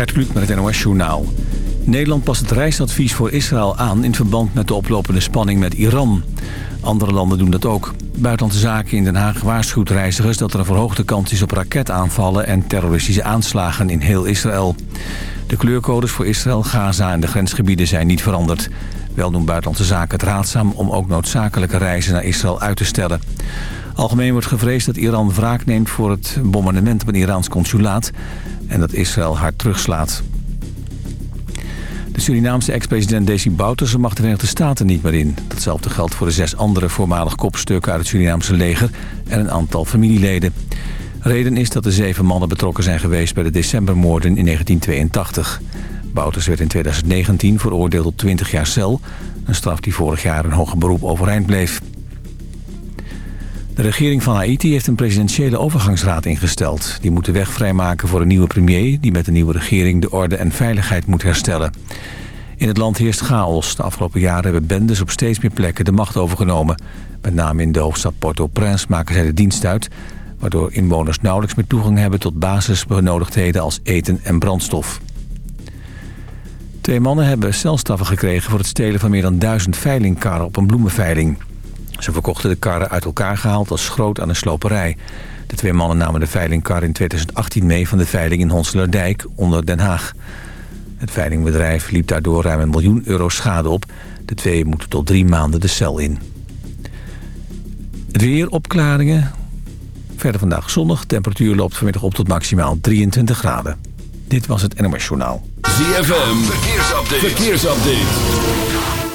Gert Kluk met het NOS Journaal. Nederland past het reisadvies voor Israël aan... in verband met de oplopende spanning met Iran. Andere landen doen dat ook. Buitenlandse Zaken in Den Haag waarschuwt reizigers... dat er een verhoogde kans is op raketaanvallen... en terroristische aanslagen in heel Israël. De kleurcodes voor Israël, Gaza en de grensgebieden zijn niet veranderd. Wel doen Buitenlandse Zaken het raadzaam... om ook noodzakelijke reizen naar Israël uit te stellen. Algemeen wordt gevreesd dat Iran wraak neemt voor het bombardement op een Iraans consulaat... en dat Israël hard terugslaat. De Surinaamse ex-president Desi Bouterse mag de Verenigde Staten niet meer in. Datzelfde geldt voor de zes andere voormalig kopstukken uit het Surinaamse leger... en een aantal familieleden. Reden is dat de zeven mannen betrokken zijn geweest bij de decembermoorden in 1982. Bouters werd in 2019 veroordeeld tot 20 jaar cel... een straf die vorig jaar een hoger beroep overeind bleef. De regering van Haiti heeft een presidentiële overgangsraad ingesteld. Die moet de weg vrijmaken voor een nieuwe premier... die met de nieuwe regering de orde en veiligheid moet herstellen. In het land heerst chaos. De afgelopen jaren hebben bendes op steeds meer plekken de macht overgenomen. Met name in de hoofdstad Port-au-Prince maken zij de dienst uit... waardoor inwoners nauwelijks meer toegang hebben tot basisbenodigdheden als eten en brandstof. Twee mannen hebben celstraffen gekregen voor het stelen van meer dan duizend veilingkarren op een bloemenveiling. Ze verkochten de karren uit elkaar gehaald als schroot aan een sloperij. De twee mannen namen de veilingkar in 2018 mee van de veiling in Honselerdijk onder Den Haag. Het veilingbedrijf liep daardoor ruim een miljoen euro schade op. De twee moeten tot drie maanden de cel in. Het weer, opklaringen. Verder vandaag zonnig. Temperatuur loopt vanmiddag op tot maximaal 23 graden. Dit was het NOS Journaal. ZFM, verkeersupdate. verkeersupdate.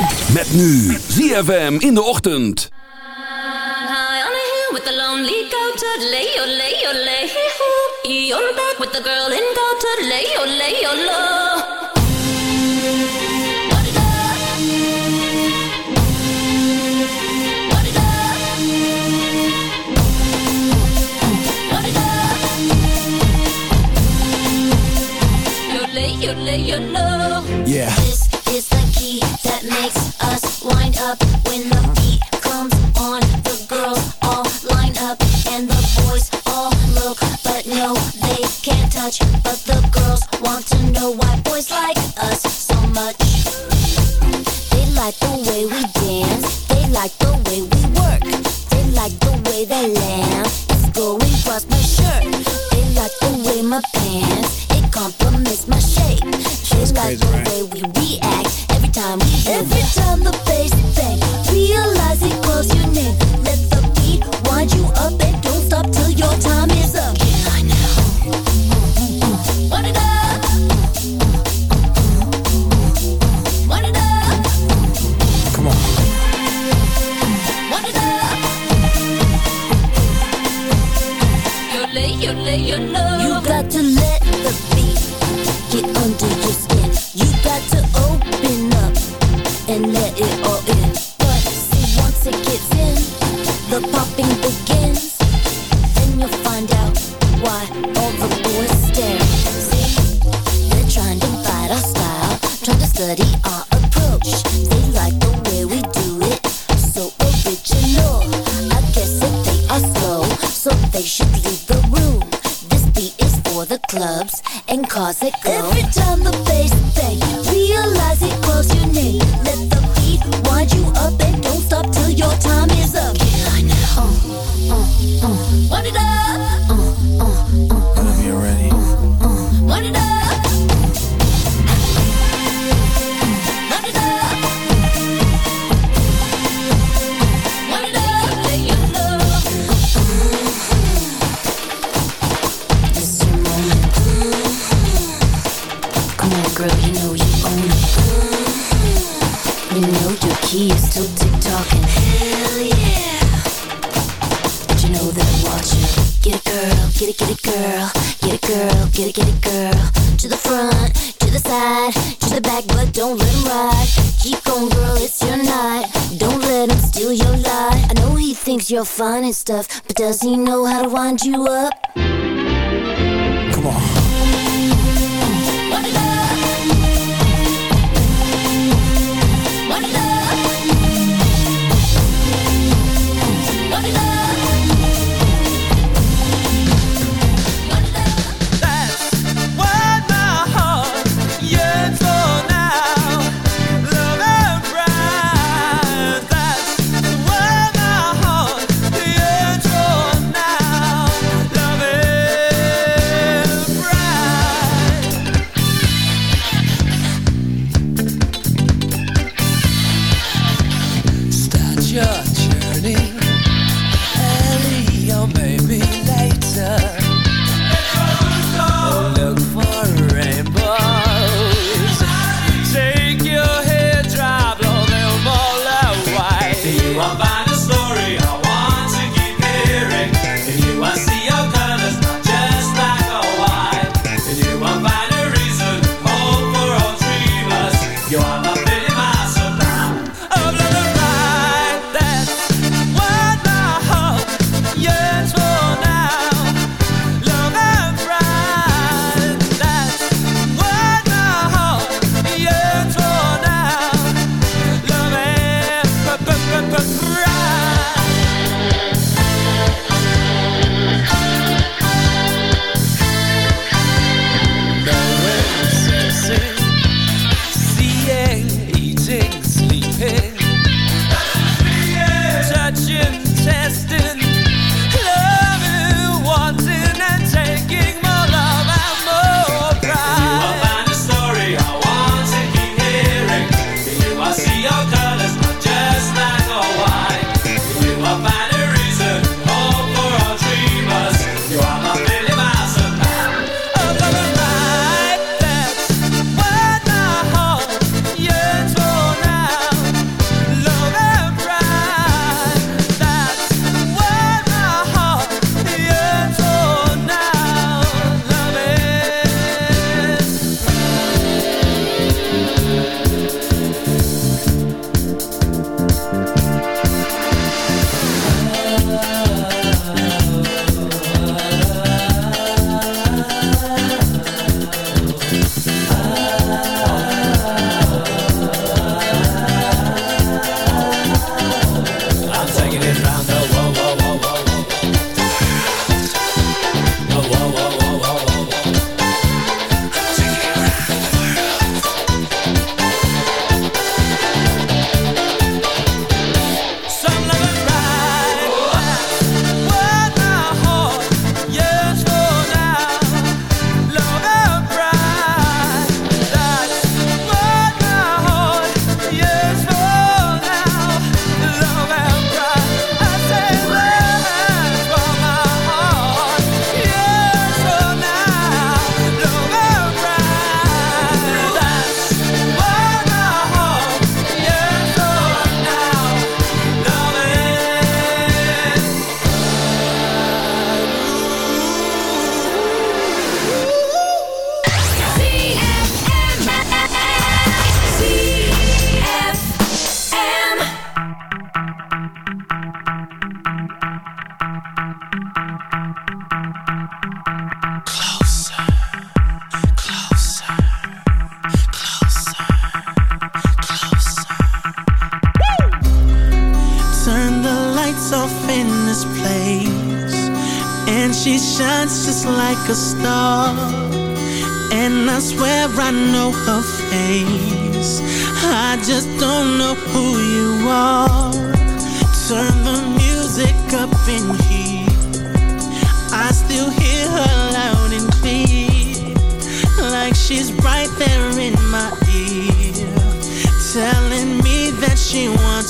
ZFM. Met nu ZFM in de ochtend. High on a hill with the lonely goat, lay your lay your lay You're back with the girl in goat, lay your lay your low. What it up? What it up? What it up? You lay your lay your low. Yeah. My shirt. They like the way my pants, stuff, but does he know how to wind you up? music up in heat, I still hear her loud and clear, like she's right there in my ear, telling me that she wants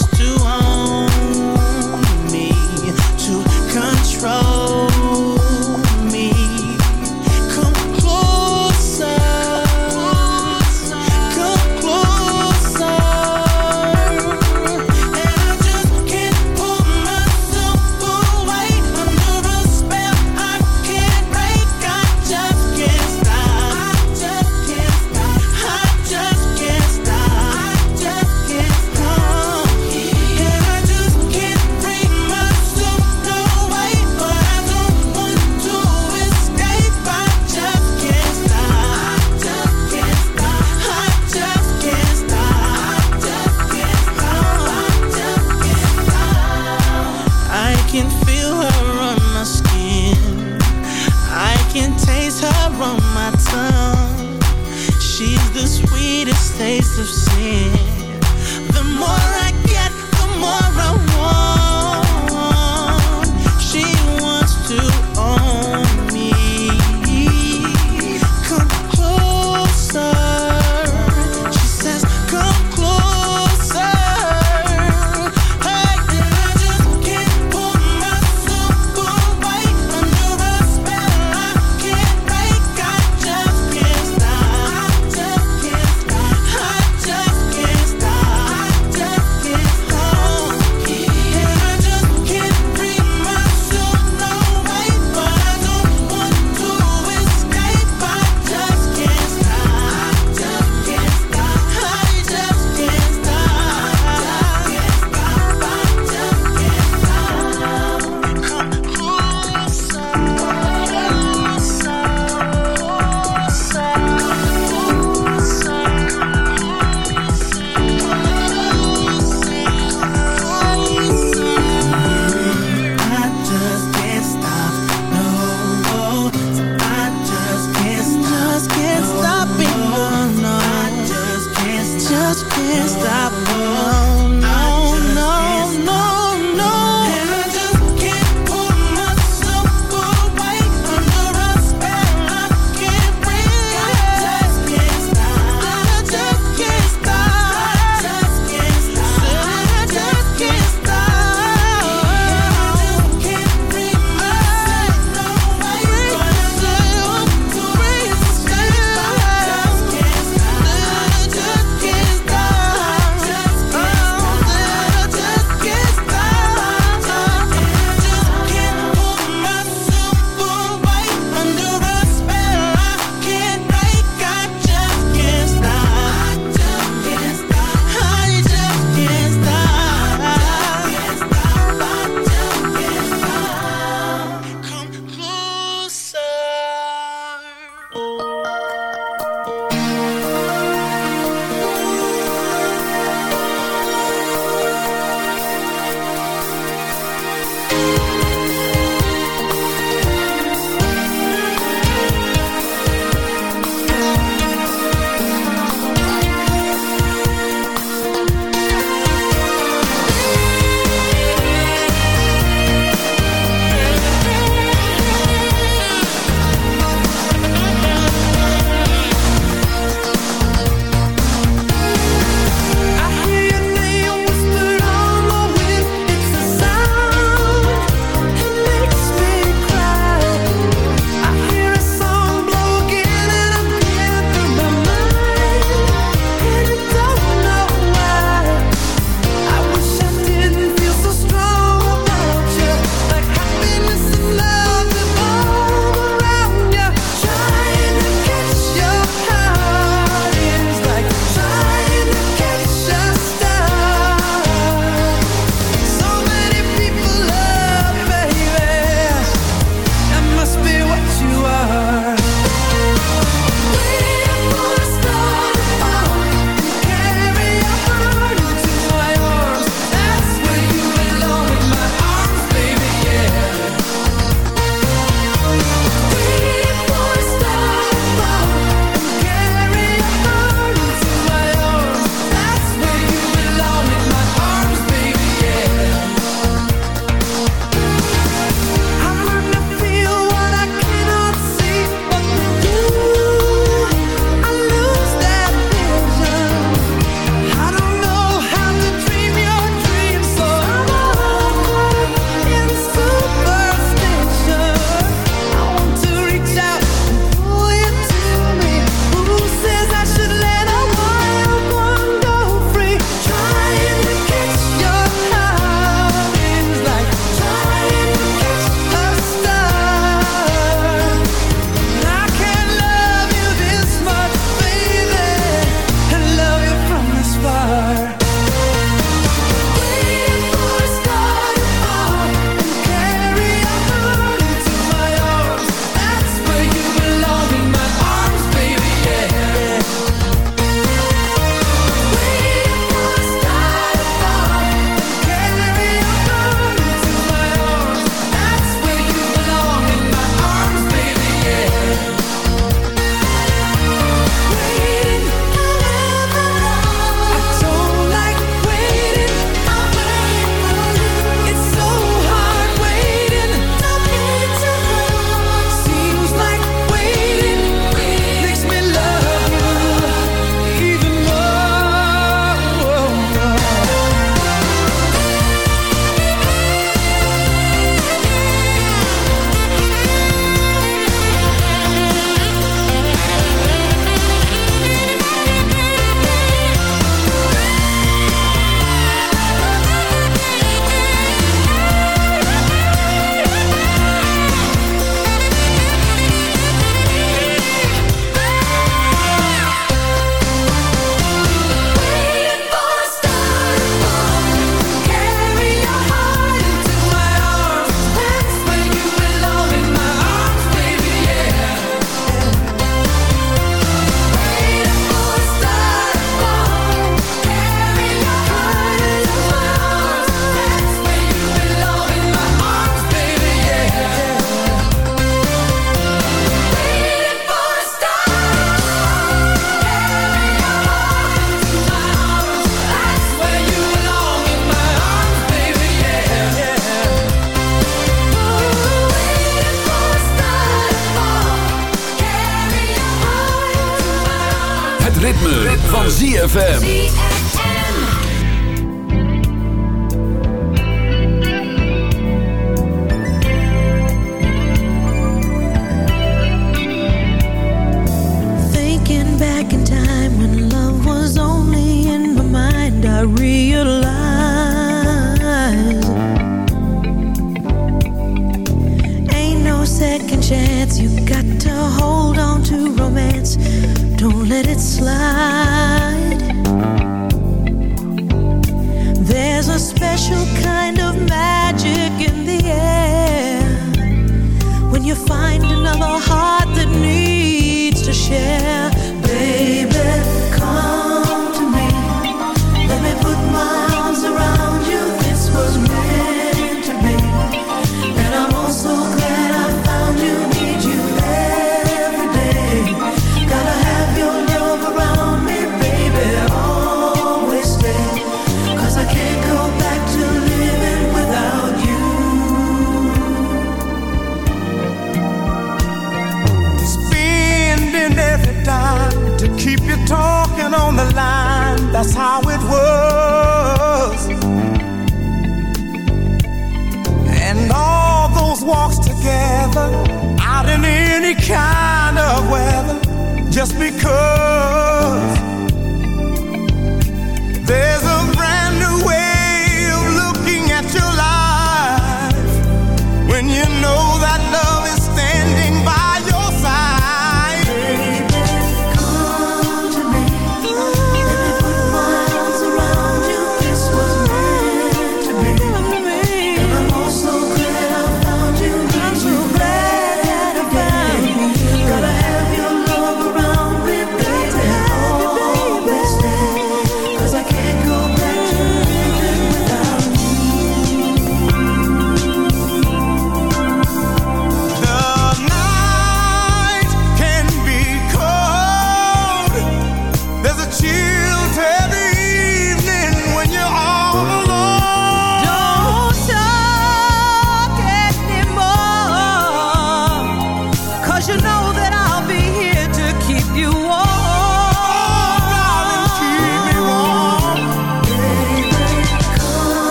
ritme, van ZFM.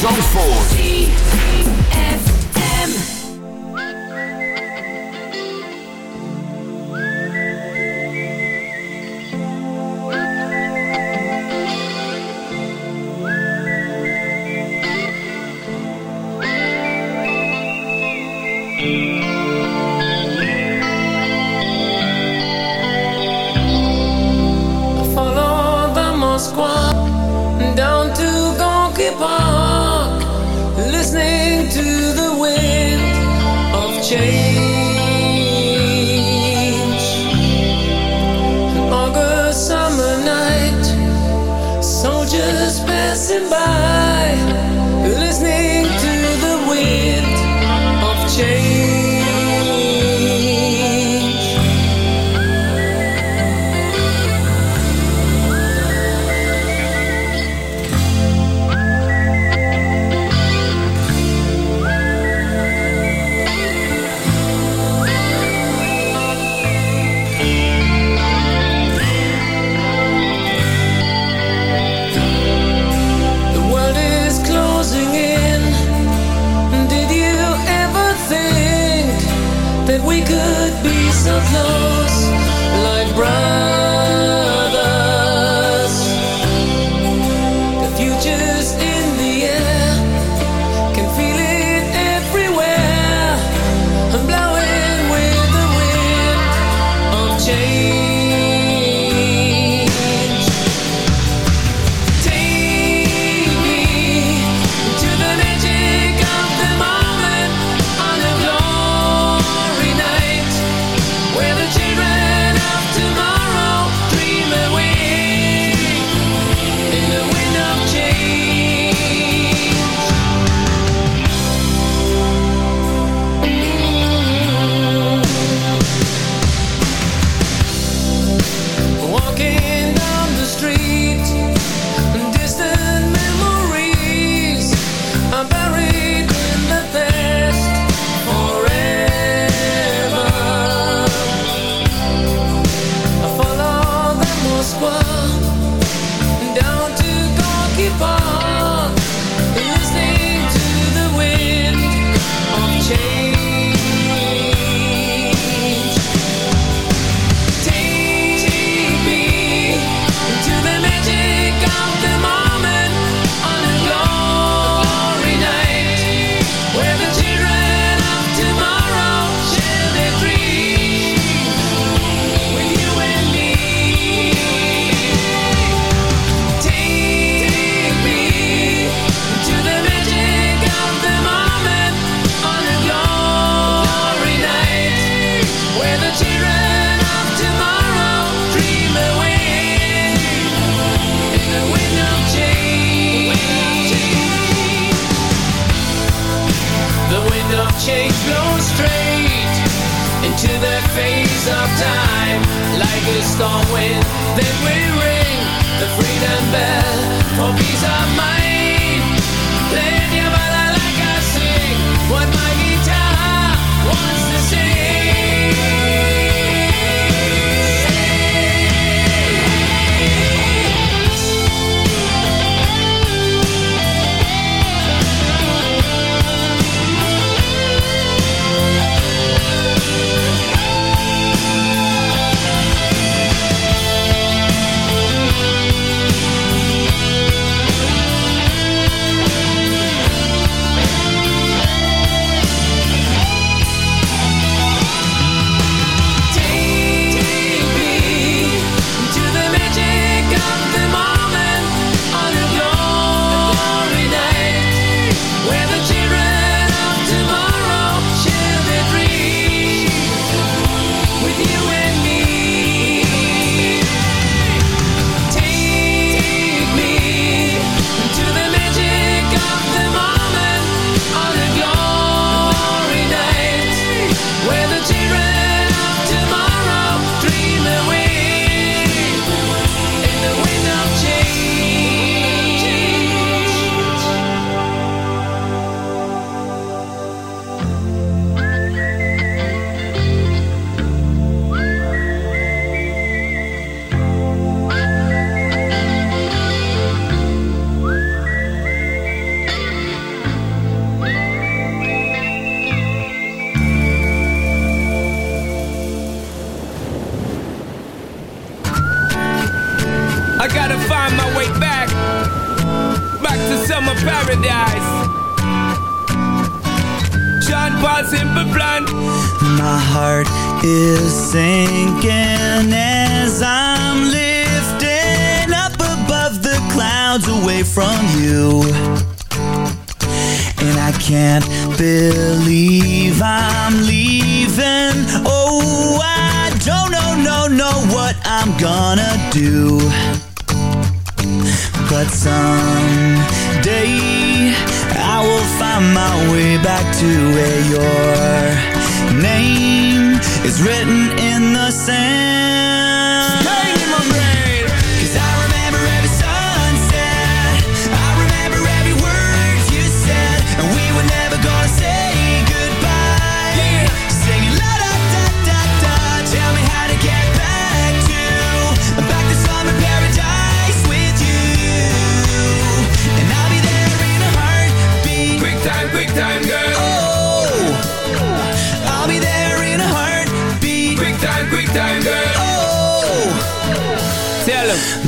Zandvoort. Passing by,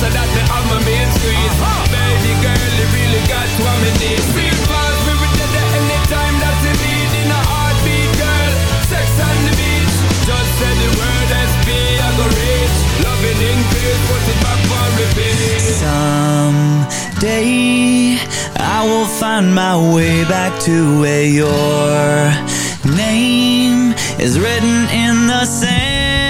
so that me have my main squeeze. Baby girl, you really got what me need. Feel fast, we were dead that you need. In a heartbeat, girl, sex on the beach. Just say the word SP, I go reach. Loving put it back for repeat. Someday, I will find my way back to where your name is written in the sand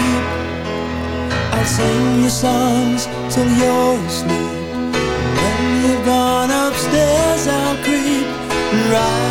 I'll sing you songs till you're asleep. When you've gone upstairs, I'll creep right.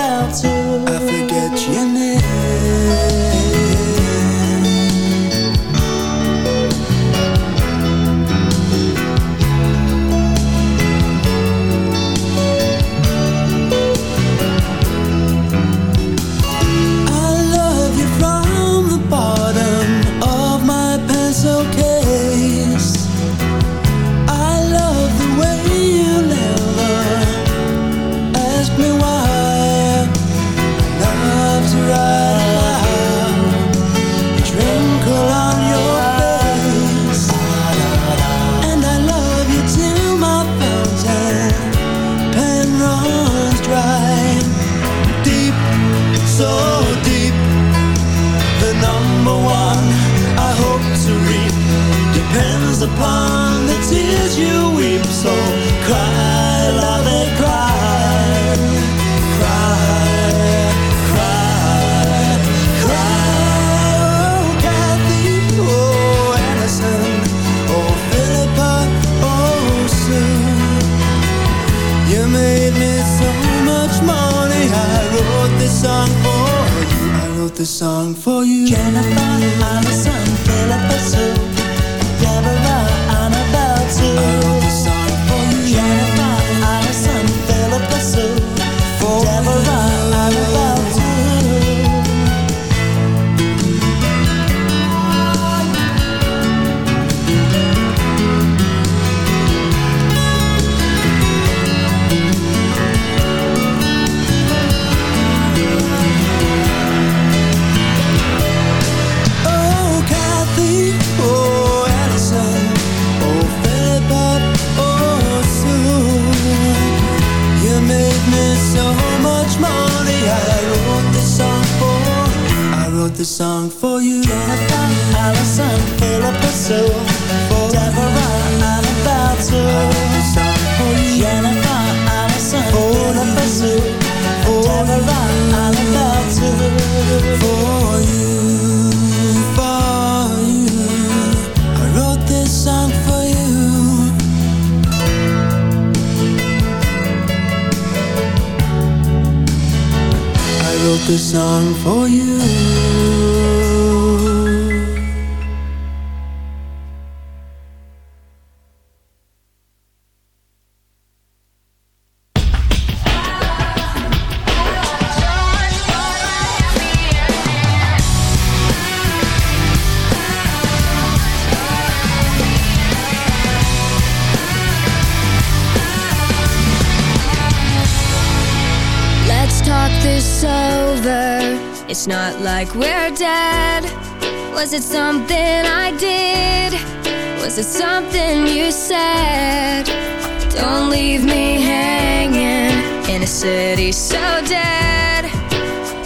city so dead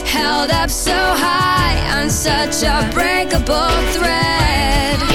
held up so high on such a breakable thread.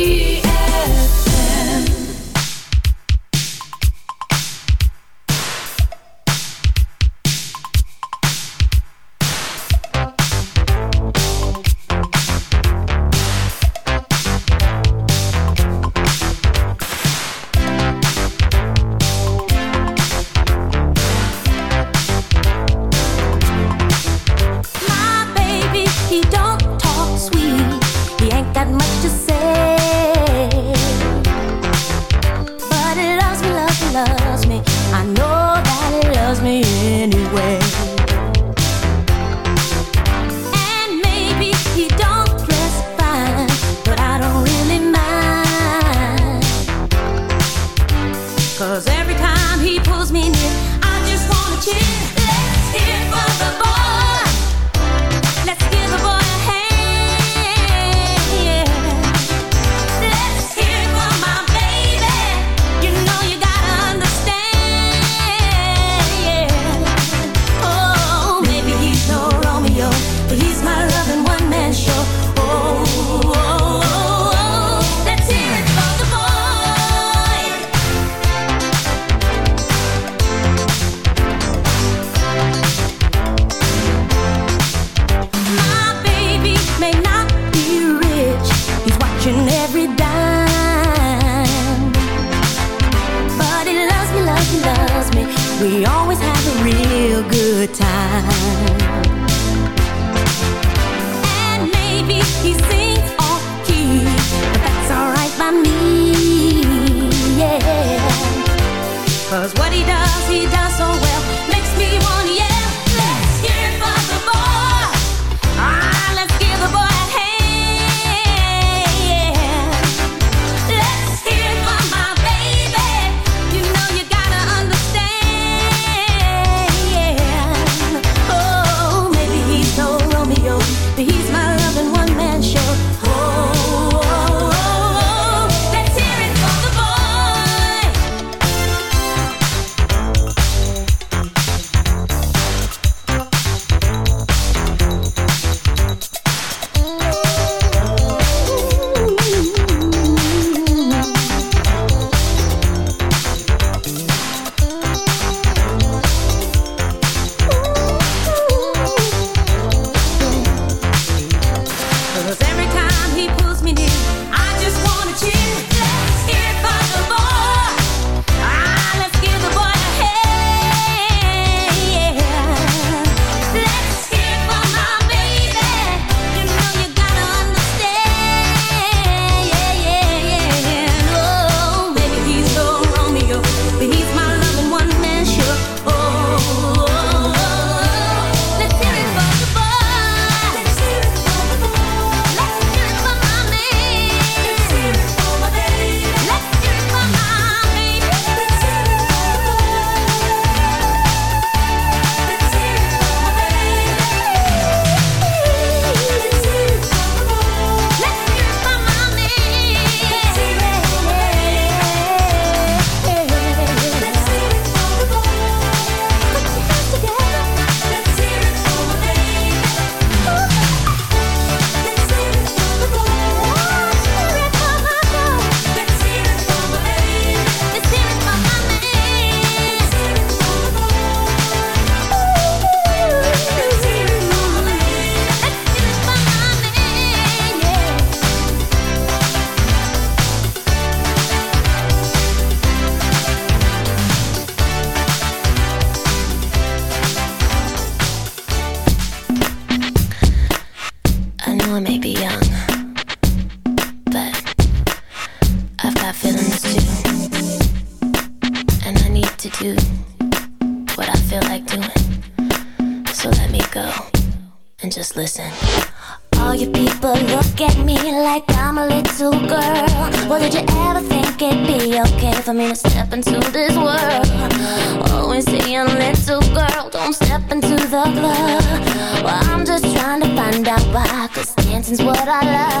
for me to step into this world. Always saying, little girl, don't step into the club. Well, I'm just trying to find out why Cause dancing's what I love.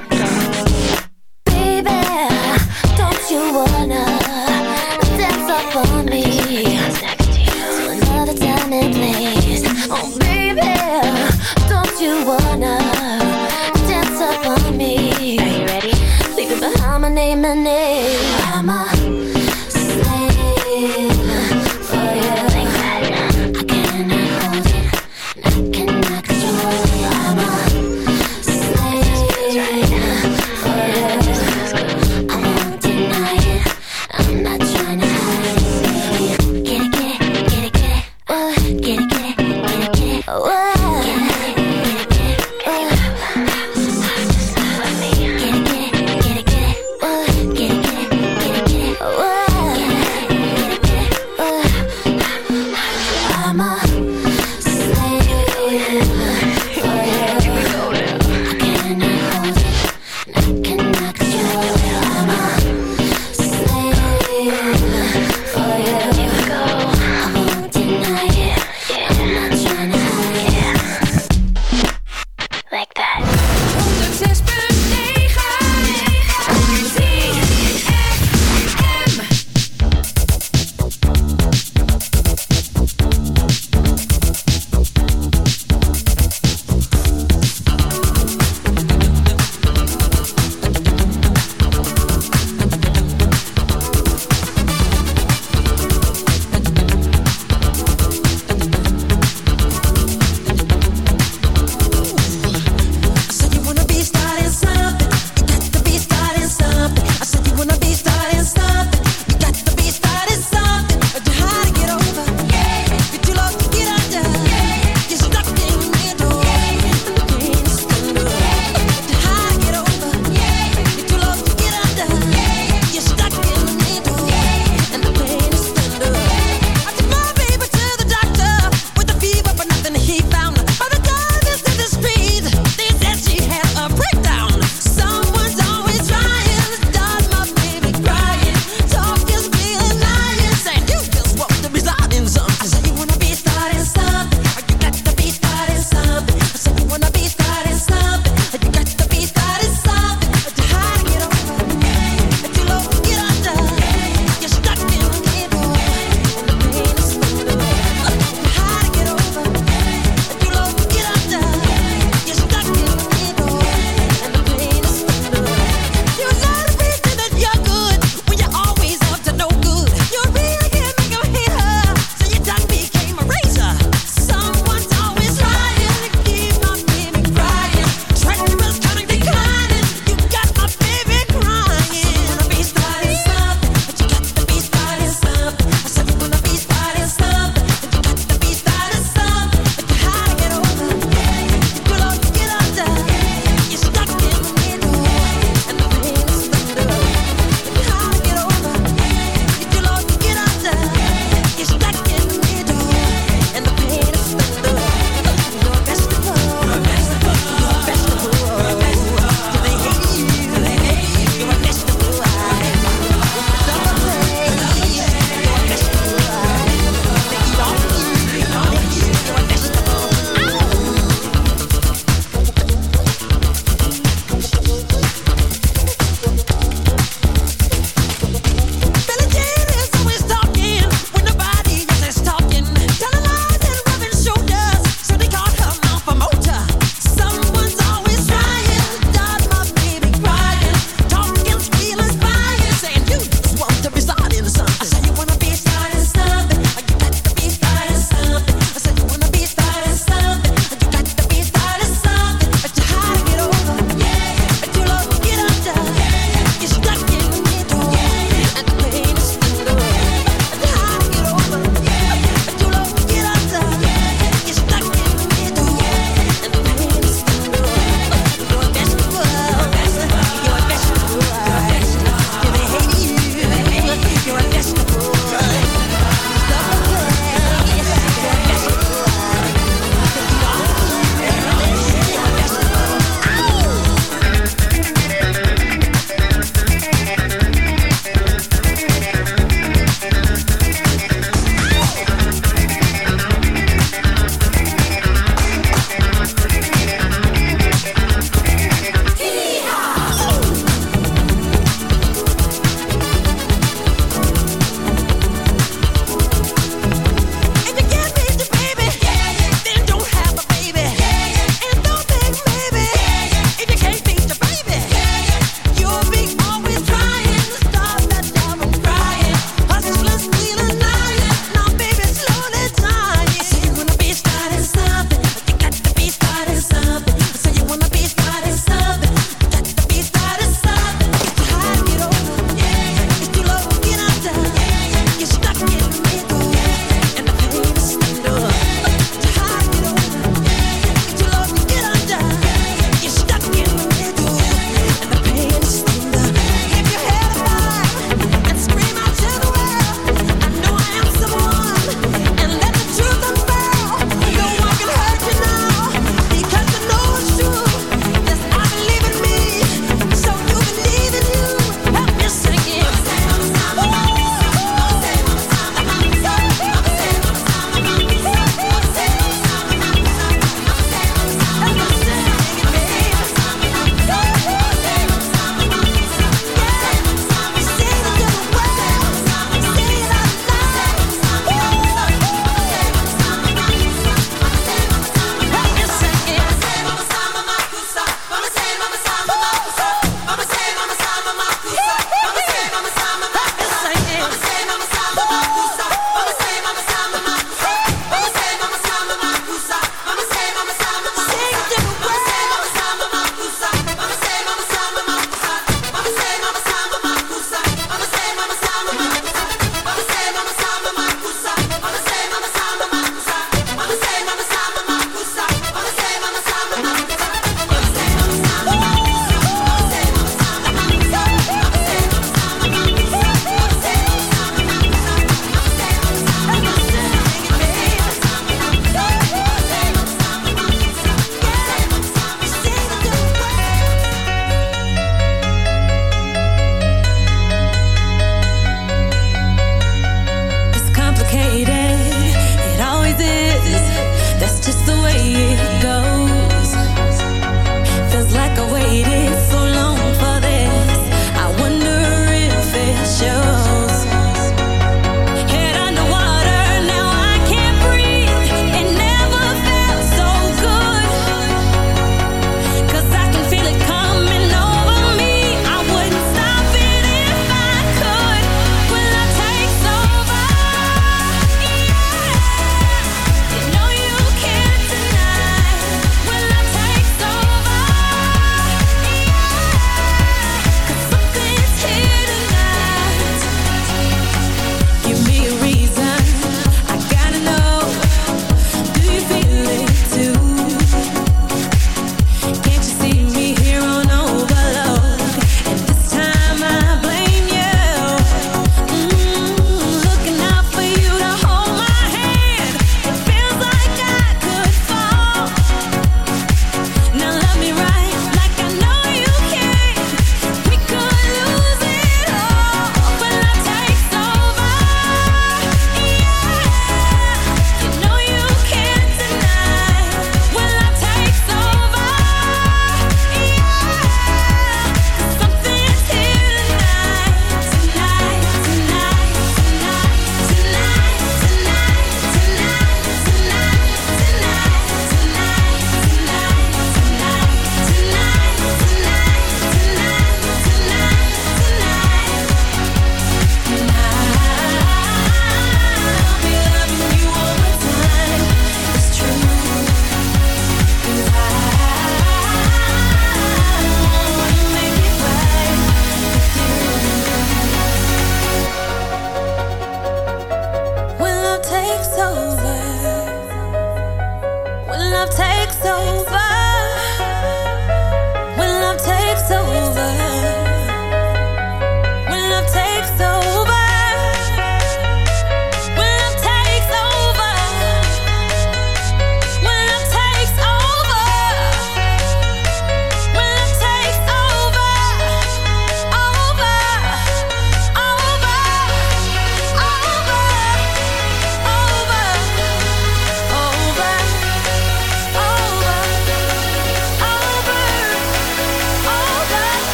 na na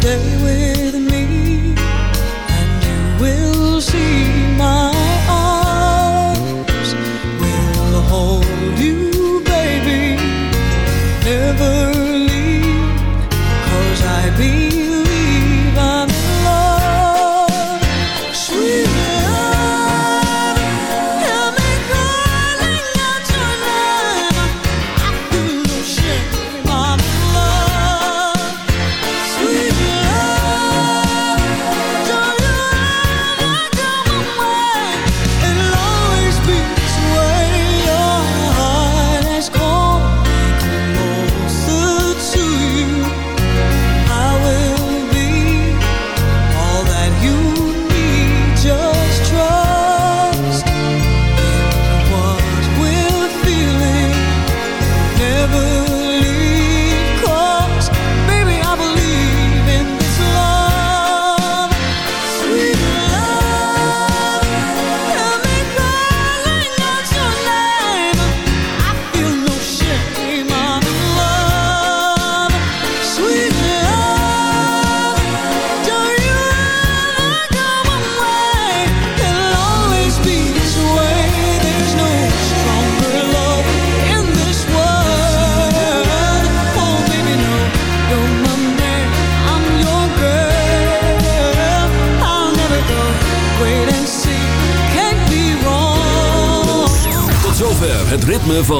stay with